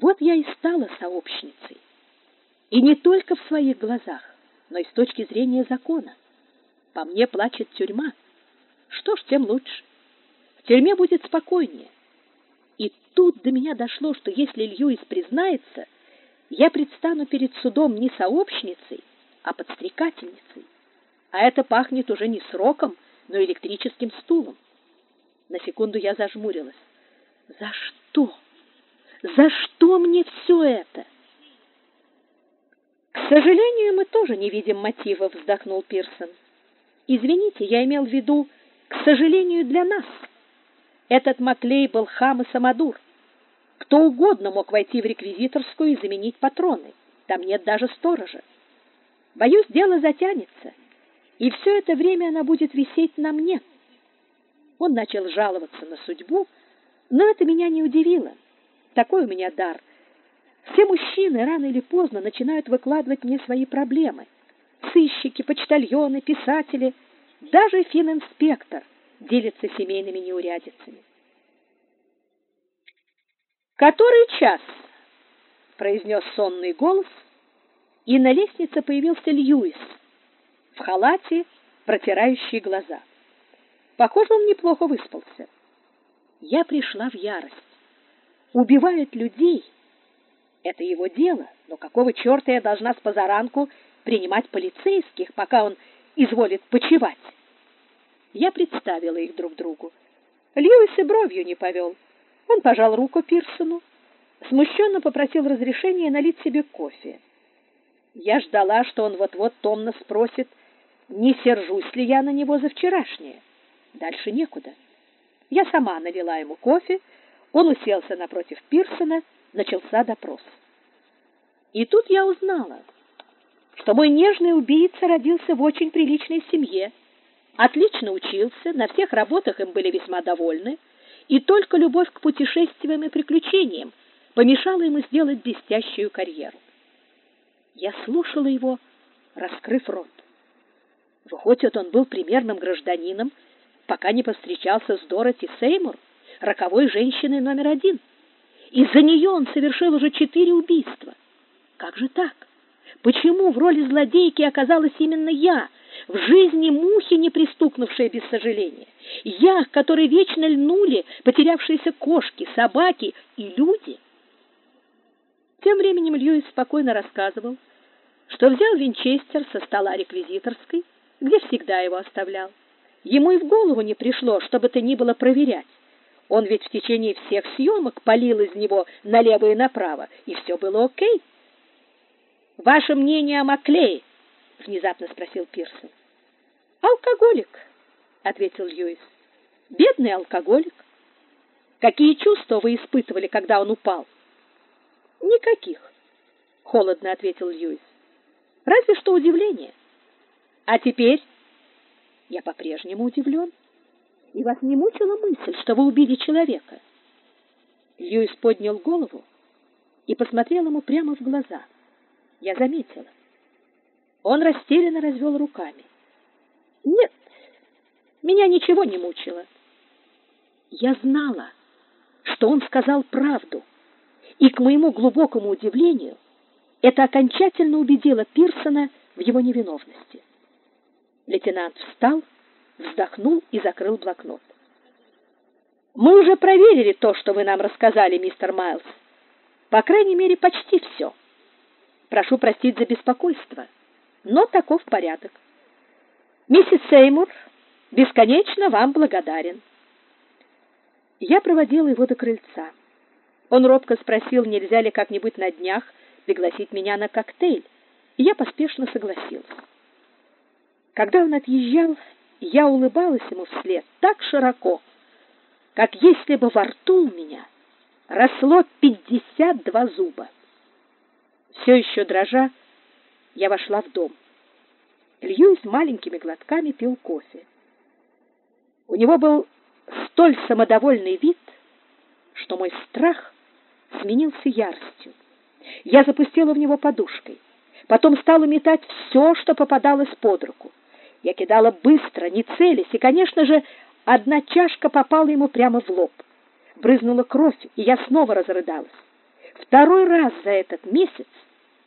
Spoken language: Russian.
Вот я и стала сообщницей. И не только в своих глазах, но и с точки зрения закона. По мне плачет тюрьма. Что ж, тем лучше. В тюрьме будет спокойнее. И тут до меня дошло, что если Льюис признается, я предстану перед судом не сообщницей, а подстрекательницей. А это пахнет уже не сроком, но электрическим стулом. На секунду я зажмурилась. За что? За что мне все это? К сожалению, мы тоже не видим мотивов, вздохнул Пирсон. Извините, я имел в виду, к сожалению, для нас. Этот Маклей был хам и самодур. Кто угодно мог войти в реквизиторскую и заменить патроны. Там нет даже сторожа. Боюсь, дело затянется, и все это время она будет висеть на мне. Он начал жаловаться на судьбу, но это меня не удивило. Такой у меня дар. Все мужчины рано или поздно начинают выкладывать мне свои проблемы. Сыщики, почтальоны, писатели, даже фининспектор делится семейными неурядицами. «Который час?» — произнес сонный голос, и на лестнице появился Льюис в халате, протирающий глаза. Похоже, он неплохо выспался. Я пришла в ярость. Убивает людей — это его дело, но какого черта я должна с позаранку принимать полицейских, пока он изволит почевать? Я представила их друг другу. Льюис и бровью не повел. Он пожал руку Пирсону, смущенно попросил разрешения налить себе кофе. Я ждала, что он вот-вот томно спросит, не сержусь ли я на него за вчерашнее. Дальше некуда. Я сама налила ему кофе, он уселся напротив Пирсона, начался допрос. И тут я узнала, что мой нежный убийца родился в очень приличной семье, отлично учился, на всех работах им были весьма довольны, и только любовь к путешествиям и приключениям помешала ему сделать блестящую карьеру. Я слушала его, раскрыв рот. Выходит, он был примерным гражданином, пока не повстречался с Дороти Сеймур, роковой женщиной номер один. Из-за нее он совершил уже четыре убийства. Как же так? Почему в роли злодейки оказалась именно я, в жизни мухи, не пристукнувшая без сожаления? Я, к которой вечно льнули потерявшиеся кошки, собаки и люди? Тем временем Льюис спокойно рассказывал, что взял винчестер со стола реквизиторской, где всегда его оставлял. Ему и в голову не пришло, чтобы то ни было проверять. Он ведь в течение всех съемок палил из него налево и направо, и все было окей. «Ваше мнение о Маклее?» — внезапно спросил Пирсон. «Алкоголик», — ответил Льюис. «Бедный алкоголик. Какие чувства вы испытывали, когда он упал?» «Никаких», — холодно ответил Льюис. «Разве что удивление. А теперь я по-прежнему удивлен. И вас не мучила мысль, что вы убили человека? Льюис поднял голову и посмотрел ему прямо в глаза. Я заметила. Он растерянно развел руками. Нет, меня ничего не мучило. Я знала, что он сказал правду, и к моему глубокому удивлению это окончательно убедило Пирсона в его невиновности. Лейтенант встал, вздохнул и закрыл блокнот. Мы уже проверили то, что вы нам рассказали, мистер Майлз. По крайней мере, почти все. Прошу простить за беспокойство, но таков порядок. Миссис Сеймур бесконечно вам благодарен. Я проводила его до крыльца. Он робко спросил, нельзя ли как-нибудь на днях пригласить меня на коктейль, и я поспешно согласилась. Когда он отъезжал, я улыбалась ему вслед так широко, как если бы во рту у меня росло пятьдесят два зуба. Все еще дрожа, я вошла в дом. Льюис маленькими глотками пил кофе. У него был столь самодовольный вид, что мой страх сменился яростью. Я запустила в него подушкой, потом стала метать все, что попадалось под руку. Я кидала быстро, не целясь, и, конечно же, одна чашка попала ему прямо в лоб. Брызнула кровь, и я снова разрыдалась. Второй раз за этот месяц